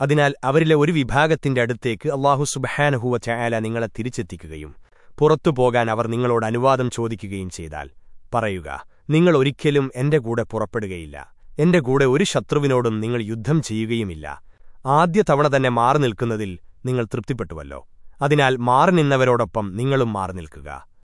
അതിനാൽ അവരിലെ ഒരു വിഭാഗത്തിന്റെ അടുത്തേക്ക് അള്ളാഹു സുബഹാനഹുവ ചായാല നിങ്ങളെ തിരിച്ചെത്തിക്കുകയും പുറത്തു പോകാൻ അവർ നിങ്ങളോട് അനുവാദം ചോദിക്കുകയും ചെയ്താൽ പറയുക നിങ്ങൾ ഒരിക്കലും എന്റെ കൂടെ പുറപ്പെടുകയില്ല. എന്റെ കൂടെ ഒരു ശത്രുവിനോടും നിങ്ങൾ യുദ്ധം ചെയ്യുകയുമില്ല. ആദ്യ തവണ തന്നെ മാറി നിൽക്കുന്നതിൽ നിങ്ങൾ തൃപ്തിപ്പെട്ടുവല്ലോ. അതിനാൽ മാറി നിന്നവരോടൊപ്പം നിങ്ങളും മാറി നിൽക്കുക.